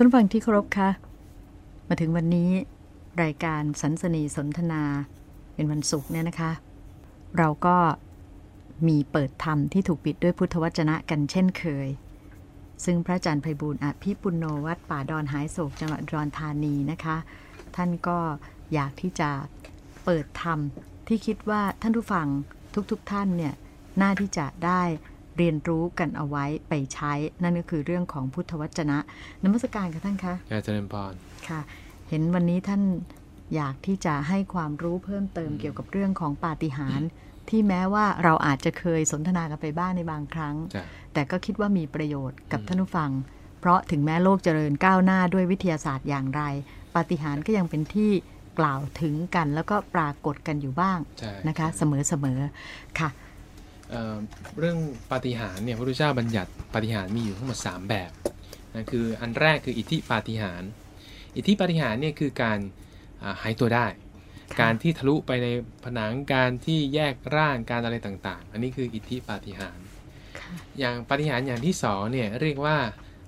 ท่านฟังที่เคารพคะมาถึงวันนี้ รายการสันสนีสนทนาเป็นวันศุกร์เนี่ยนะคะ เราก็มีเปิดธรรมที่ถูกปิดด้วยพุทธวจนะกันเช่นเคย ซึ่งพระอาจารย์ไพบูลอภิปุณโนวัดป่าดอนหายโศกจังหวัดรอุดรธานีนะคะ ท่านก็อยากที่จะเปิดธรรมที่คิดว่าท่านผู้ฟังทุกๆทท่านเนี่ยน่าที่จะได้ เรียนรู้กันเอาไว้ไปใช้ นั่นก็คือเรื่องของพุทธวจนะนมัสการค่ะท่านคะอาจารย์พรค่ะ เห็นวันนี้ท่านอยากที่จะให้ความรู้เพิ่มเติมเกี่ยวกับเรื่องของปาฏิหาริย์ที่แม้ว่าเราอาจจะเคยสนทนากันไปบ้างในบางครั้งจ้ะแต่ก็คิดว่ามีประโยชน์กับท่านผู้ฟัง เพราะถึงแม้โลกเจริญก้าวหน้าด้วยวิทยาศาสตร์อย่างไร ปาฏิหาริย์ก็ยังเป็นที่กล่าวถึงกัน แล้วก็ปรากฏกันอยู่บ้างใช่นะคะ เสมอๆค่ะ เอ่อเรื่องปาฏิหาริย์เนี่ยพระพุทธเจ้าบัญญัติปาฏิหาริย์มีอยู่ทั้งหมด 3 แบบนะคืออันแรกคืออิทธิปาฏิหาริย์อิทธิปาฏิหาริย์เนี่ยคือการอ่าหายตัวได้ค่ะการที่ทะลุไปในผนังการที่แยกร่างการอะไรต่างๆ อันนี้คืออิทธิปาฏิหาริย์ค่ะอย่างปาฏิหาริย์อย่างที่สองเนี่ยเรียกว่า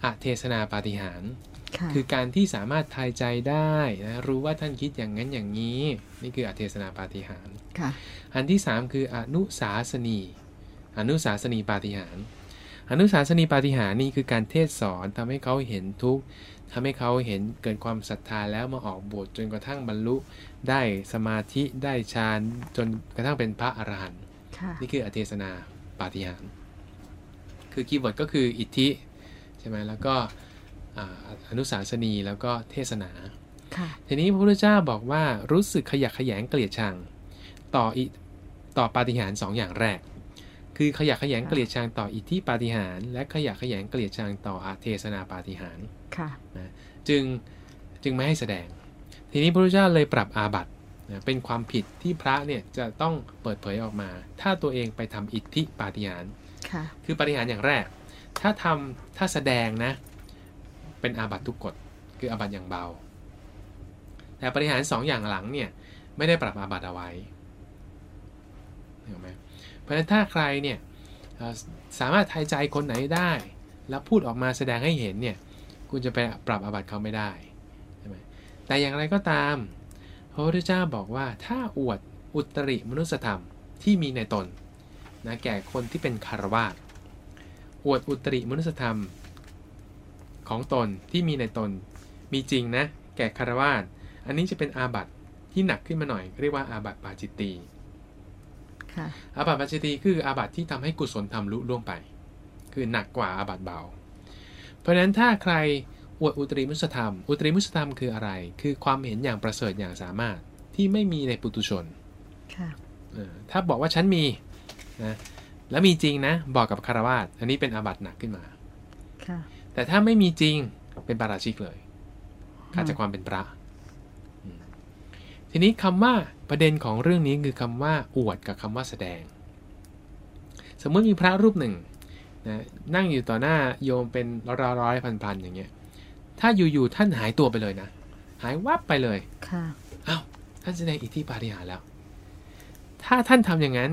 อะเทศนาปาฏิหาริย์ค่ะคือการที่สามารถทายใจได้นะรู้ว่าท่านคิดอย่างนั้นอย่างนี้ นี่คืออาเทศนาปาฏิหาริย์ค่ะอันที่ 3 คืออนุสาสนี อนุสาสนีปาฏิหาริย์อนุสาสนีปาฏิหาริย์นี่คือการเทศน์สอนทำให้เขาเห็นทุกข์ทำให้เขาเห็นเกิดความศรัทธาแล้วมาออกบวชจนกระทั่งบรรลุ ได้สมาธิได้ฌานจนกระทั่งเป็นพระอรหันต์ค่ะนี่คืออาเทศนาปาฏิหาริย์คือ keyword ก็คืออิทธิใช่ไหมแล้วก็อ่าอนุสาสนีแล้วก็เทศนาค่ะทีนี้พระพุทธเจ้าบอกว่ารู้สึกขยะแขยงเกลียดชัง ต่ออิต่อปาฏิหาริย์สองอย่างแรก คือขยะแขยงเกลียดชังต่ออิทธิปาฏิหาริย์และขยะแขยงเกลียดชังต่ออาเทศนาปาฏิหาริย์ค่ะจึงจึงไม่ให้แสดง ทีนี้พระพุทธเจ้าเลยปรับอาบัตินะเป็นความผิดที่พระเนี่ยจะต้องเปิดเผยออกมา ถ้าตัวเองไปทำอิทธิปาฏิหาริย์ค่ะคือปาฏิหาริย์อย่างแรก ถ้าทำถ้าแสดงนะเป็นอาบัติทุกกฎคืออาบัติอย่างเบา แต่ปาฏิหาริย์สองอย่างหลังเนี่ยไม่ได้ปรับอาบัติเอาไว้เห็นไหมเพ ราะฉะนั้นถ้าใครเนี่ยสามารถทายใจคนไหนได้ แล้วพูดออกมาแสดงให้เห็นเนี่ยคุณจะไปปรับอาบัติเขาไม่ได้ใช่ไหมแต่อย่างไรก็ตาม พระพุทธเจ้าบอกว่าถ้าอวดอุตริมนุสธรรมที่มีในตนนะแก่คนที่เป็นคารวาสอวดอุตริมนุสธรรมของตนที่มีในตนมีจริงนะแก่คารวาสอันนี้จะเป็นอาบัติที่หนักขึ้นมาหน่อย เรียกว่าอาบัติปาจิตตี อาบัติปาจิตตีคืออาบัติที่ทำให้กุศลธรรมลุล่วงไป คือหนักกว่าอาบัติเบา เพราะฉะนั้นถ้าใครอวดอุตริมุสธรรม อุตริมุสธรรมคืออะไร คือความเห็นอย่างประเสริฐอย่างสามารถที่ไม่มีในปุตุชนค่ะเออถ้าบอกว่าฉันมีนะแล้วมีจริงนะบอกกับคารวาสอันนี้เป็นอาบัติหนักขึ้นมาค่ะแต่ถ้าไม่มีจริงเป็นปาราชิกเลยขาดจากความเป็นพระอืม ทีนี้คำว่าประเด็นของเรื่องนี้คือคำว่าอวดกับคำว่าแสดง สมมติมีพระรูปหนึ่งนะนั่งอยู่ต่อหน้าโยมเป็นร้อยร้อยพันพันๆอย่างเงี้ย ถ้าอยู่ๆท่านหายตัวไปเลยนะ หายวับไปเลยค่ะอ้าวท่านแสดงอิทธิปาฏิหาริย์แล้ว ถ้าท่านทำอย่างนั้น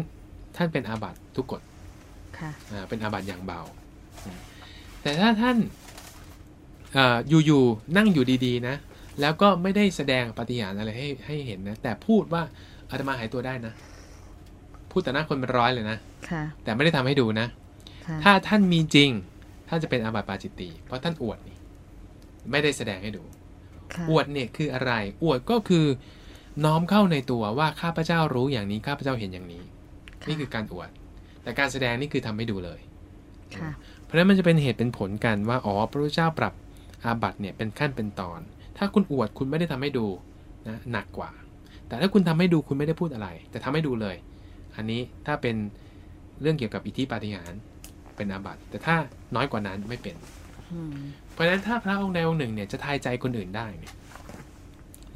ท่านเป็นอาบัติทุกกฎค่ะอ่าเป็นอาบัติอย่างเบา แต่ถ้าท่านเอ่ออยู่ๆนั่งอยู่ดีๆนะ แล้วก็ไม่ได้แสดงปาฏิหาริย์อะไรให้ให้เห็นนะ แต่พูดว่าอาตมาหายตัวได้นะ พูดแต่หน้าคนเป็นร้อยเลยนะค่ะ แต่ไม่ได้ทำให้ดูนะค่ะถ้าท่านมีจริง ท่านจะเป็นอาบัติปาจิตตีเพราะท่านอวดนี่ ไม่ได้แสดงให้ดูค่ะอวดเนี่ยคืออะไร อวดก็คือน้อมเข้าในตัวว่าข้าพเจ้ารู้อย่างนี้ข้าพเจ้าเห็นอย่างนี้ นี่คือการอวด แต่การแสดงนี่คือทำให้ดูเลยค่ะเพราะฉะนั้นมันจะเป็นเหตุเป็นผลกันว่าอ๋อพระพุทธเจ้าปรับอาบัติเนี่ยเป็นขั้นเป็นตอน ถ้าคุณอวดคุณไม่ได้ทำให้ดูนะหนักกว่า แต่ถ้าคุณทำให้ดูคุณไม่ได้พูดอะไร แต่ทำให้ดูเลย อันนี้ถ้าเป็นเรื่องเกี่ยวกับอิทธิปาฏิหาริย์เป็นอาบัติ แต่ถ้าน้อยกว่านั้นไม่เป็นอืมเพราะฉะนั้นถ้าพระองค์ใดองค์หนึ่งเนี่ยจะทายใจคนอื่นได้เนี่ย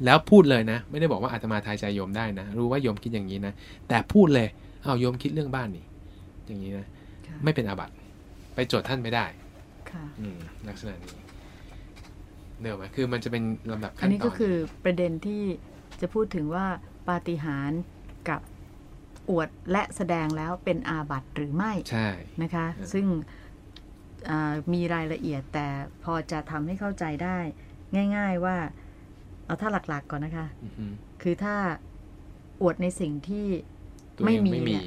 แล้วพูดเลยนะ ไม่ได้บอกว่าอาตมาทายใจโยมได้นะ รู้ว่าโยมคิดอย่างนี้นะ แต่พูดเลยเอาโยมคิดเรื่องบ้านนี่ อย่างนี้นะค่ะไม่เป็นอาบัติ ไปโจทย์ท่านไม่ได้ ค่ะอืมลักษณะนี้ เนอะไหมคือมันจะเป็นลำดับอัขั้นนนี้ตก็อนคือประเด็นที่จะพูดถึงว่าปาฏิหาริย์กับอวดและแสดงแล้วเป็นอาบัติหรือไม่ใช่นะคะเออซึ่งอ่ามีรายละเอียดแต่พอจะทำให้เข้าใจได้ ง่าย ๆว่า เอาถ้าหลักๆก่อนนะคะอือฮึคือถ้าอวดในสิ่งที่ตัวเองไม่ไม่มีมีเนี่ย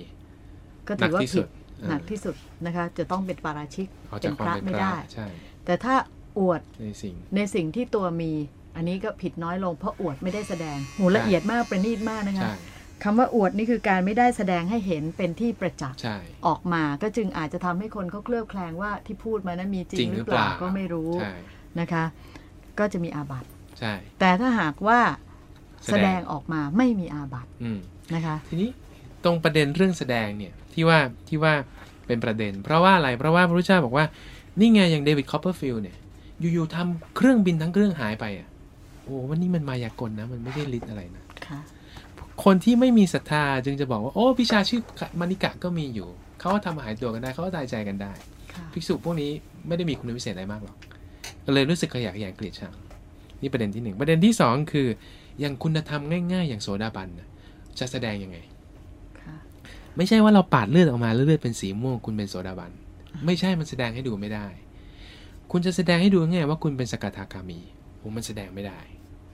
ก็หนัถืกอว่าที่ผิสุดดหนักที่สุดนะคะ จะต้องเป็นปาราชิกเอาเป็จากนคพวามระเป็นไม่พระได้ใช่แต่ถ้า อวดในสิ่งในสิ่งที่ตัวมี อันนี้ก็ผิดน้อยลงเพราะอวดไม่ได้แสดงโหละเอียดมากประณีตมากนะคะใช่คำว่าอวดนี่คือการไม่ได้แสดงให้เห็นเป็นที่ประจักษ์ใช่ออกมาก็จึงอาจจะทำให้คนเขาเคลือบแคลงว่าที่พูดมานั้นมีจริจริงงหหรืรืออเปล่าเปล่าก็ไม่รู้ใช่นะคะ ก็จะมีอาบัติใช่แต่ถ้าหากว่าแสแสดดงงออกมาไม่มีอาบัติอืมนะคะ ทีนี้ตรงประเด็นเรื่องแสดงเนี่ยที่ว่าที่ว่าเป็นประเด็น เพราะว่าอะไรเพราะว่าพระพุทธเจ้าบอกว่านี่ไงอย่างเดวิดคอปเปอร์ฟิลด์เนี่ย อยู่ๆทำเครื่องบินทั้งเครื่องหายไปอะโอ้วันนี้มันมายากลนะ มันไม่ได้ฤทธิ์อะไรนะค่ะคนที่ไม่มีศรัทธาจึงจะบอกว่าโอ้วิชาชื่อมณิกาก็มีอยู่ เขาก็ทำหายตัวกันได้ เขาก็ทายใจกันได้ค่ะภิกษุพวกนี้ไม่ได้มีคุณวิเศษอะไรมากหรอกก็เลยรู้สึกขยะแขยงเกลียดชังนี่ประเด็นที่หนึ่งประเด็นที่สองคืออย่างคุณธรรมง่ายๆ อย่างโสดาบันนะจะแสดงยังไงค่ะไม่ใช่ว่าเราปาดเลือดออกมาแล้วเลือดเป็นสีม่วงคุณเป็นโสดาบัน ไม่ใช่มันแสดงให้ดูไม่ได้ คุณจะแสดงให้ดูง่ายว่าคุณเป็นสกทาคามีผมมันแสดงไม่ได้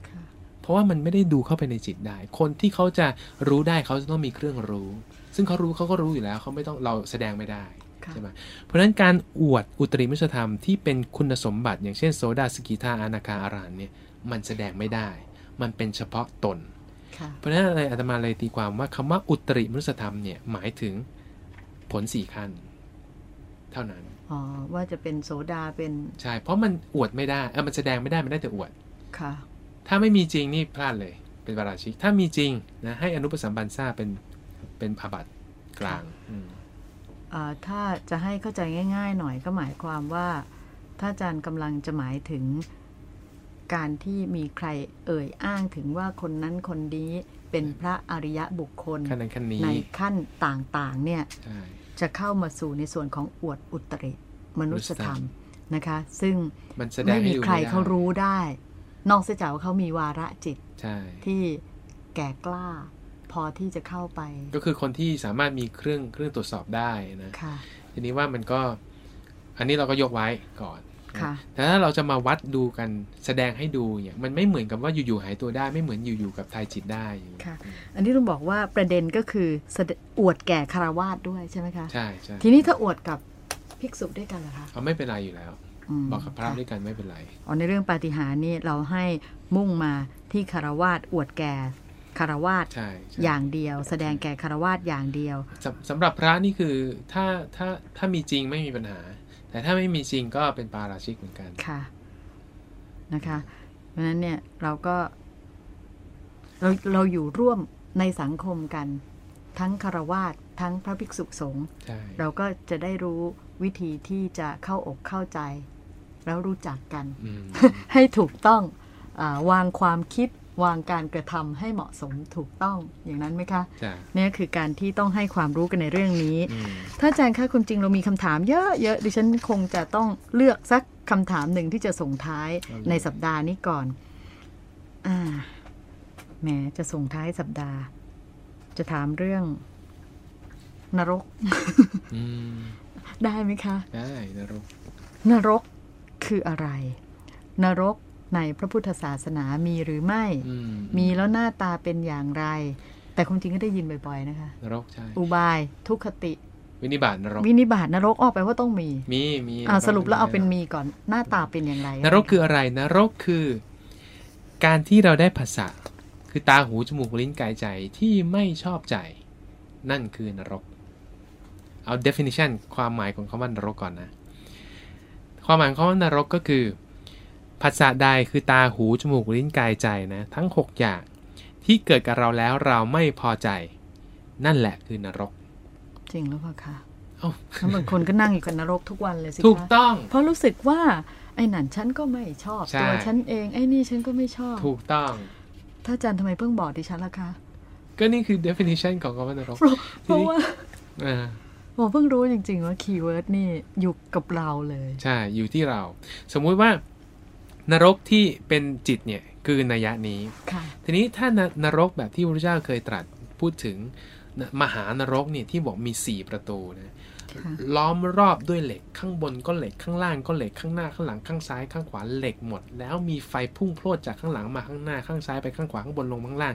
ค่ะเพราะว่ามันไม่ได้ดูเข้าไปในจิตได้ คนที่เขาจะรู้ได้เขาจะต้องมีเครื่องรู้ ซึ่งเขารู้เขาก็รู้อยู่แล้วเขาไม่ต้องเราแสดงไม่ได้ค่ะใช่ไหมเพราะฉะนั้นการอวดอุตริมิสธรรมที่เป็นคุณสมบัติ อย่างเช่นโสดาสกิทาอนาคาอารานเนี่ยมันแสดงไม่ได้ มันเป็นเฉพาะตนค่ะเพราะฉะนั้นอะไรอาตมาเลยตีความว่าคำว่าอุตริมนุสธรรมเนี่ยหมายถึงผลสี่ขั้น เท่านั้นอ๋อว่าจะเป็นโสดาเป็นใช่เพราะมันอวดไม่ได้เออมันแสดงไม่ได้มันได้แต่อวดค่ะ ถ้าไม่มีจริงนี่พลาดเลยเป็นปาราชิก ถ้ามีจริงนะให้อนุปสัมบันซ่าเป็นเป็นอาบัติกลางอืมอ่าถ้าจะให้เข้าใจง่าย ๆ หน่อยก็หมายความว่า ถ้าอาจารย์กำลังจะหมายถึงการที่มีใครเอ่ยอ้างถึงว่าคนนั้นคนนี้เป็นพระอริยะบุคคลขั้นนั้นขั้นนี้ในขั้นต่างๆ เนี่ยใช่ จะเข้ามาสู่ในส่วนของอวดอุตริมนุษยธรรมนะคะ ซึ่งมันแสดงไม่ให้มีดูใครไม่ได้เขารู้ได้ นอกเสียจากว่าเขามีวาระจิตใช่ที่แก่กล้า พอที่จะเข้าไป ก็คือคนที่สามารถมีเครื่องเครื่องตรวจสอบได้นะค่ะทีนี้ว่ามันก็ อันนี้เราก็ยกไว้ก่อนนะค่ะ แต่ถ้าเราจะมาวัดดูกันแสดงให้ดูเนี่ยมันไม่เหมือนกับว่าอยู่ๆหายตัวได้ไม่เหมือนอยู่ๆกับทายจิตได้อย่างเงี้ยค่ะ อันนี้ต้องบอกว่าประเด็นก็คือแสดอวดแก่คารวาสด้วยใช่ไหมคะใช่ใช่ทีนี้ถ้าอวดกับภิกษุด้วยกันล่ะคะเอาไม่เป็นไรอยู่แล้วมบอกกับพระค่ด้วยกันไม่เป็นไรอ๋อในเรื่องปาฏิหาริย์นี่เราให้มุ่งมาที่คารวาสอวดแก่คารวาสใช่ใช่อย่างเดียว แสดงแก่คารวาสอย่างเดียวสำสำหรับพระนี่คือถ้าถ้าถ้ามีจริงไม่มีปัญหา แต่ถ้าไม่มีจริงก็เป็นปาราชิกเหมือนกันค่ะนะคะ เพราะฉะนั้นเนี่ยเราก็ เราเราอยู่ร่วมในสังคมกัน ทั้งคารวาสทั้งพระภิกษุสงฆ์ใช่เราก็จะได้รู้วิธีที่จะเข้าอกเข้าใจ แล้วรู้จักกันอืมให้ถูกต้องอาวางความคิด วางการกระทำให้เหมาะสมถูกต้องอย่างนั้นไหมคะจ้ะเนี่ยคือการที่ต้องให้ความรู้กันในเรื่องนี้อืมถ้าอาจารย์คะคุณจริงเรามีคำถามเยอะๆดิฉันคงจะต้องเลือกสักคำถามหนึ่งที่จะส่งท้ายในสัปดาห์นี้ก่อนอ่าแหมจะส่งท้ายสัปดาห์ จะถามเรื่องนรกอืมได้ไหมคะ ได้นรก นรกคืออะไร นรก ในพระพุทธศาสนามีหรือไม่อืมมีแล้วหน้าตาเป็นอย่างไร แต่ความจริงก็ได้ยินบ่อยๆนะคะนรกใช่อุบายทุกขติ วินิบาตนรกวินิบาตนรกออกไปว่าต้องมี มีมีอ่าสรุปแล้วเอาเป็นมีก่อนหน้าตาเป็นอย่างไร นรกคืออะไรนรกคือ การที่เราได้ภาษาคือตาหูจมูกลิ้นกายใจที่ไม่ชอบใจ นั่นคือนรก เอา definition ความหมายของคำว่านรกก่อนนะ ความหมายของคำว่านรกก็คือ ภาษาใดคือตาหูจมูกลิ้นกายใจนะทั้ง 6 อย่างที่เกิดกับเราแล้วเราไม่พอใจ นั่นแหละคือนรก จริงหรือเปล่าคะเอ้าแล้วบางคนก็นั่งอยู่กับนรกทุกวันเลยสิถูกคะต้อง เพราะรู้สึกว่าไอ้นั่นฉันก็ไม่ชอบใช่ตัวฉันเองไอ้นี่ฉันก็ไม่ชอบ ถูกต้อง ถ้าอาจารย์ทำไมเพิ่งบอกดิฉันล่ะคะ ก็นี่คือ definition ของคำว่านรก เพราะเพราะว่าอ่าผมเพิ่งรู้จริง ๆ ว่าคีย์เวิร์ดนี่อยู่กับเราเลย ใช่ อยู่ที่เรา สมมุติว่า นรกที่เป็นจิตเนี่ยคือนัยยะนี้ค่ะทีนี้ถ้านนรกแบบที่พระพุทธเจ้าเคยตรัสพูดถึงนะมหานรกเนี่ยที่บอกมี4ประตูนะค่ะล้อมรอบด้วยเหล็กข้างบนก็เหล็กข้างล่างก็เหล็กข้างหน้าข้างหลังข้างซ้ายข้างขวาเหล็กหมด แล้วมีไฟพุ่งโพรดจากข้างหลังมาข้างหน้าข้างซ้ายไปข้างขวาข้างบนลงข้างล่าง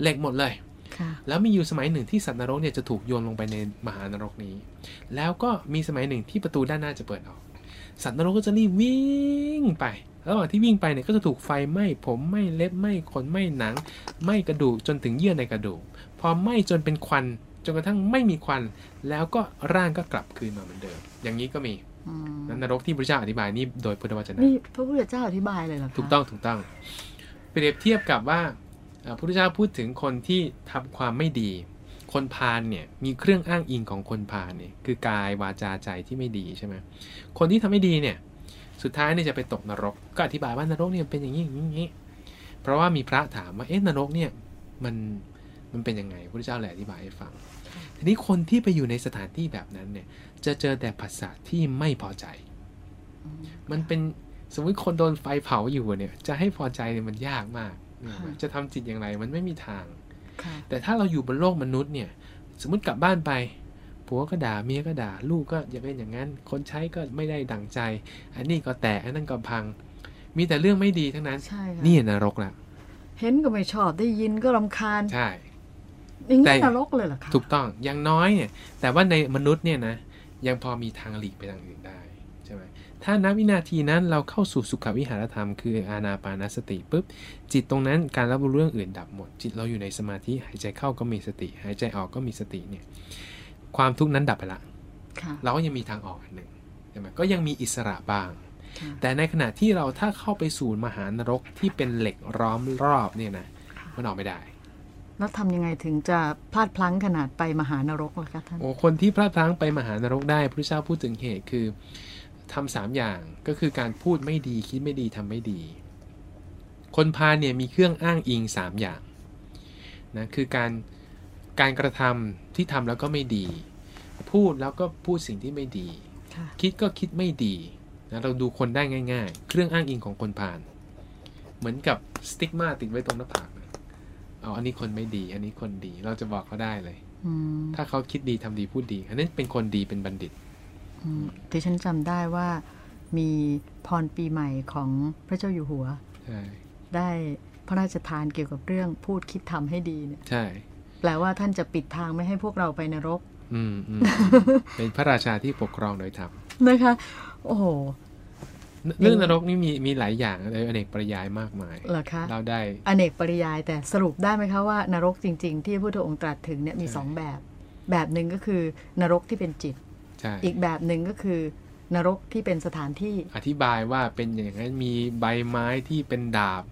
เหล็กหมดเลยค่ะแล้วมีอยู่สมัยหนึ่งที่สัตว์นรกเนี่ยจะถูกโยนลงไปในมหานรกนี้ แล้วก็มีสมัยหนึ่งที่ประตูด้านหน้าจะเปิดออก สัตว์นรกก็จะรีบวิ่งไป ระหว่างที่วิ่งไปเนี่ยก็จะถูกไฟไหม้ผมไหม้เล็บไหม้ขนไหม้หนังไหม้กระดูกจนถึงเยื่อในกระดูกพอไหม้จนเป็นควันจนกระทั่งไม่มีควัน แล้วก็ร่างก็กลับคืนมาเหมือนเดิม อย่างนี้ก็มีอืมนั้นนรกที่พระเจ้าอธิบายนี่โดยพุทธวจนะนี่พระพุทธเจ้าอธิบายเลยเหรอคะถูกต้องถูกต้อง เปรียบเทียบกับว่าเอ่อพระพุทธเจ้าพูดถึงคนที่ทำความไม่ดี คนพาลเนี่ยมีเครื่องอ้างอิงของคนพาลเนี่ยคือกายวาจาใจที่ไม่ดีใช่ไหมคนที่ทำไม่ดีเนี่ย สุดท้ายเนี่ยจะไปตกนรก ก็อธิบายว่านรกเนี่ยเป็นอย่างนี้อย่างนี้อย่างนี้ เพราะว่ามีพระถามว่าเอ๊ะนรกเนี่ยมันมันเป็นยังไงพระพุทธเจ้าเลยอธิบายให้ฟัง ทีนี้คนที่ไปอยู่ในสถานที่แบบนั้นเนี่ยจะเจอแต่ภาษาที่ไม่พอใจอืมมันเป็นสมมติคนโดนไฟเผาอยู่เนี่ย จะให้พอใจเนี่ยมันยากมากนึกออกไหมค่ะจะทำจิตอย่างไรมันไม่มีทางค่ะแต่ถ้าเราอยู่บนโลกมนุษย์เนี่ย สมมติกลับบ้านไป ผัวก็ด่าเมียก็ด่า ลูกก็อย่าเป็นอย่างนั้น คนใช้ก็ไม่ได้ดั่งใจ อันนี้ก็แตกอันนั้นก็พัง มีแต่เรื่องไม่ดีทั้งนั้นใช่ค่ะนี่นรกละเห็นก็ไม่ชอบได้ยินก็รำคาญใช่อย่างแต่นี้นรกเลยเหรอคะถูกต้องอย่างน้อยเนี่ย แต่ว่าในมนุษย์เนี่ยนะยังพอมีทางหลีกไปทางอื่นได้ใช่ไหมถ้าณวินาทีนั้นเราเข้าสู่สุขวิหารธรรมคืออานาปานสติปุ๊บจิตตรงนั้นการรับรู้เรื่องอื่นดับหมด จิตเราอยู่ในสมาธิหายใจเข้าก็มีสติ หายใจออกก็มีสติเนี่ย ความทุกข์นั้นดับไปละค่ะเราก็ยังมีทางออกอันหนึ่งใช่ไหมก็ยังมีอิสระบ้างค่ะแต่ในขณะที่เราถ้าเข้าไปสู่มหานรกที่เป็นเหล็กล้อมรอบเนี่ยนะมันออกไม่ได้แล้วทำยังไงถึงจะพลาดพลั้งขนาดไปมหานรกล่ะคะท่านโอ้คนที่พลาดพลั้งไปมหานรกได้พระเจ้าพูดถึงเหตุคือทำสามอย่างก็คือการพูดไม่ดีคิดไม่ดีทำไม่ดี คนพาลเนี่ยมีเครื่องอ้างอิงสามอย่างนะคือการ การกระทำที่ทำแล้วก็ไม่ดี พูดแล้วก็พูดสิ่งที่ไม่ดีค่ะคิดก็คิดไม่ดีนะเราดูคนได้ง่าย ๆ เครื่องอ้างอิงของคนพาลเหมือนกับสติ๊กมาติดไว้ตรงหน้าผากนะเอาอันนี้คนไม่ดี อันนี้คนดีเราจะบอกเขาได้เลยอืมถ้าเขาคิดดีทำดีพูดดี อันนั้นเป็นคนดีเป็นบัณฑิตอืมที่ฉันจำได้ว่ามีพรปีใหม่ของพระเจ้าอยู่หัวใช่ได้พระราชทานเกี่ยวกับเรื่องพูดคิดทำให้ดีเนี่ยใช่ แปลว่าท่านจะปิดทางไม่ให้พวกเราไปนรกอืมอืมเป็นพระราชาที่ปกครองโดยธรรมนะคะ โอ้โหเรื่องนรกนี่มีมีหลายอย่างเลยอเนกปริยายมากมายเหรอคะเราได้อเนกปริยายแต่สรุปได้ไหมคะว่านรกจริง ๆ ที่พระพุทธองค์ตรัสถึงเนี่ยมีใช่สองแบบ แบบหนึ่งก็คือนรกที่เป็นจิตใช่อีกแบบหนึ่งก็คือนรกที่เป็นสถานที่ อธิบายว่าเป็นอย่างนั้นมีใบไม้ที่เป็นดาบ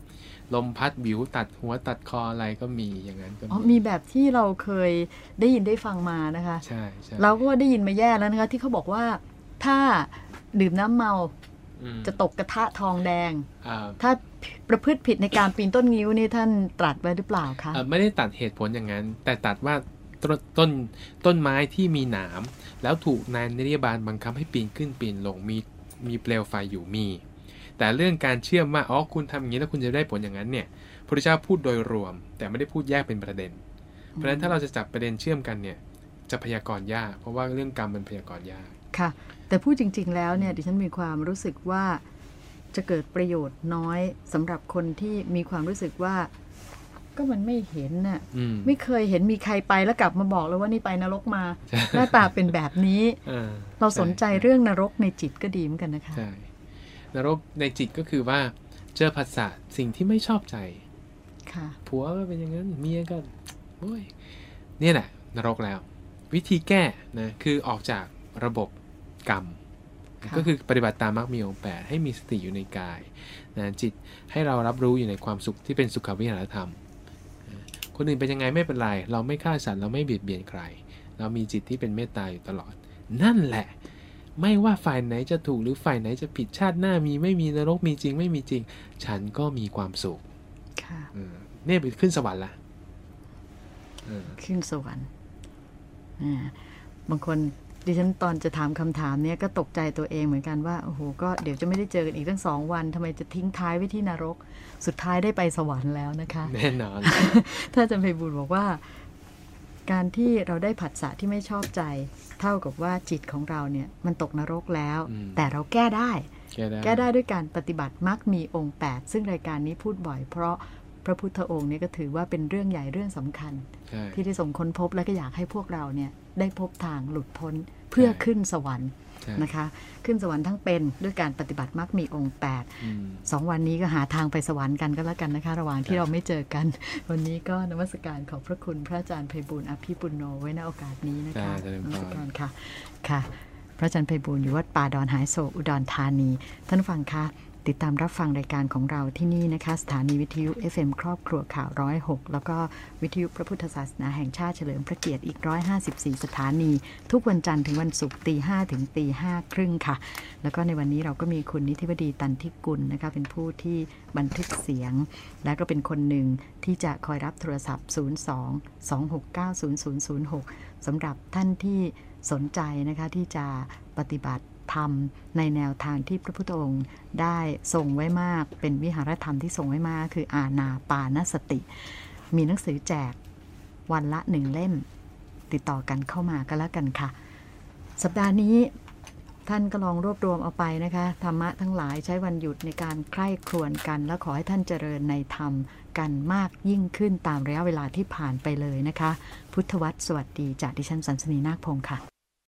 ลมพัดบิวตัดหัวตัดคออะไรก็มีอย่างนั้นก็อ๋อมีมีแบบที่เราเคยได้ยินได้ฟังมานะคะใช่ใช่เราก็ได้ยินมาแย่แล้วนะคะ ที่เขาบอกว่าถ้าดื่มน้ำเมาอืมจะตกกระทะทองแดงอ่าถ้าประพฤติผิดในการปีนต้นงิ้วนี่ท่านตรัสไว้หรือเปล่าคะเอ่อไม่ได้ตัดเหตุผลอย่างนั้น แต่ตัดว่าต้นต้นต้นไม้ที่มีหนาม แล้วถูกนายนิรบาลบังคับให้ปีนขึ้นปีนลงมีมีเปลวไฟอยู่มี แต่เรื่องการเชื่อมว่าอ๋อคุณทำอย่างนี้แล้วคุณจะได้ผลอย่างนั้นเนี่ยพระพุทธเจ้าพูดโดยรวม แต่ไม่ได้พูดแยกเป็นประเด็น เพราะฉะนั้นถ้าเราจะจับประเด็นเชื่อมกันเนี่ยจะพยากรณ์ยาก เพราะว่าเรื่องกรรมมันพยากรณ์ยากค่ะ แต่พูดจริง ๆ แล้วเนี่ยดิฉันมีความรู้สึกว่าจะเกิดประโยชน์น้อยสำหรับคนที่มีความรู้สึกว่า ก็มันไม่เห็นน่ะอืมไม่เคยเห็นมีใครไปแล้วกลับมาบอกเลยว่านี่ไปนรกมาใช่หน้าตาเป็นแบบนี้อ่เราสนใจเรื่องนรกในจิตก็ดีเหมือนกันนะคะใช่ นรกในจิตก็คือว่าเจอผัสสะสิ่งที่ไม่ชอบใจค่ะผัวก็เป็นอย่างนั้นเมียก็โอ้ยเนี่ยแหละนรกแล้ว วิธีแก้นะคือออกจากระบบกรรมค่ะก็คือปฏิบัติตามมรรคมีองค์แปดให้มีสติอยู่ในกายนะจิตให้เรารับรู้อยู่ในความสุขที่เป็นสุขวิหารธรรมนะคนอื่นเป็นยังไงไม่เป็นไร เราไม่ฆ่าสัตว์เราไม่เบียดเบียนใคร เรามีจิตที่เป็นเมตตาอยู่ตลอด นั่นแหละ ไม่ว่าฝ่ายไหนจะถูกหรือฝ่ายไหนจะผิดชาติหน้ามีไม่มีนรกมีจริง ไม่มีจริง ฉันก็มีความสุขค่ะเออเนี่ยไปขึ้นสวรรค์ละเออขึ้นสวรรค์อ่าบางคนดิฉันตอนจะถามคำถามเนี้ยก็ตกใจตัวเองเหมือนกันว่าโอ้โหก็เดี๋ยวจะไม่ได้เจอกันอีกตั้งสองวันทำไมจะทิ้งท้ายไว้ที่นรก สุดท้ายได้ไปสวรรค์แล้วนะคะ แน่นอน ถ้าอาจารย์ไพบุญบอกว่า การที่เราได้ผัสสะที่ไม่ชอบใจ เท่ากับว่าจิตของเราเนี่ยมันตกนรกแล้วอืมแต่เราแก้ได้แก้ได้ แก้ได้ด้วยการปฏิบัติมักมีองค์ 8 ซึ่งรายการนี้พูดบ่อย เพราะพระพุทธองค์เนี่ยก็ถือว่าเป็นเรื่องใหญ่เรื่องสำคัญใช่ที่ได้ส่งค้นพบและก็อยากให้พวกเราเนี่ยได้พบทางหลุดพ้นเพื่อใช่ขึ้นสวรรค์ใช่ นะคะ ขึ้นสวรรค์ทั้งเป็นด้วยการปฏิบัติมักมีองค์8อืมสองวันนี้ก็หาทางไปสวรรค์กันก็แล้วกันนะคะ ระหว่างที่เราไม่เจอกัน วันนี้ก็นมัสการขอบพระคุณพระอาจารย์ไพบุญอภิปุณโนไว้ในโอกาสนี้นะคะจ้าเจริญพรนมัสการค่ะค่ะ พระอาจารย์ไพบุญอยู่วัดป่าดอนหายโศกอุดรธานี ท่านผู้ฟังคะ ติดตามรับฟังรายการของเราที่นี่นะคะ สถานีวิทยุ FM ครอบครัวข่าวร้อยหกแล้วก็วิทยุพระพุทธศาสนาแห่งชาติเฉลิมพระเกียรติอีก 154 สถานี ทุกวันจันทร์ถึงวันศุกร์ตีห้ถึงตีห้าครึ่งค่ะ แล้วก็ในวันนี้เราก็มีคุณนิธิบดีตันทิกุลนะคะเป็นผู้ที่บันทึกเสียง และก็เป็นคนหนึ่งที่จะคอยรับโทรศัพท์ 02 269 0006สำหรับท่านที่สนใจนะคะที่จะปฏิบัติ ธรรมในแนวทางที่พระพุทธองค์ได้ทรงไว้มาก เป็นวิหารธรรมที่ทรงไว้มาก คืออาณาปานสติ มีหนังสือแจกวันละหนึ่งเล่ม ติดต่อกันเข้ามาก็แล้วกันค่ะ สัปดาห์นี้ท่านก็ลองรวบรวมเอาไปนะคะธรรมะทั้งหลายใช้วันหยุดในการใคร่ครวญกัน และขอให้ท่านเจริญในธรรมกันมากยิ่งขึ้นตามระยะเวลาที่ผ่านไปเลยนะคะ พุทธวัตรสวัสดีจากดิฉันสันสนีนาคพงศ์ค่ะ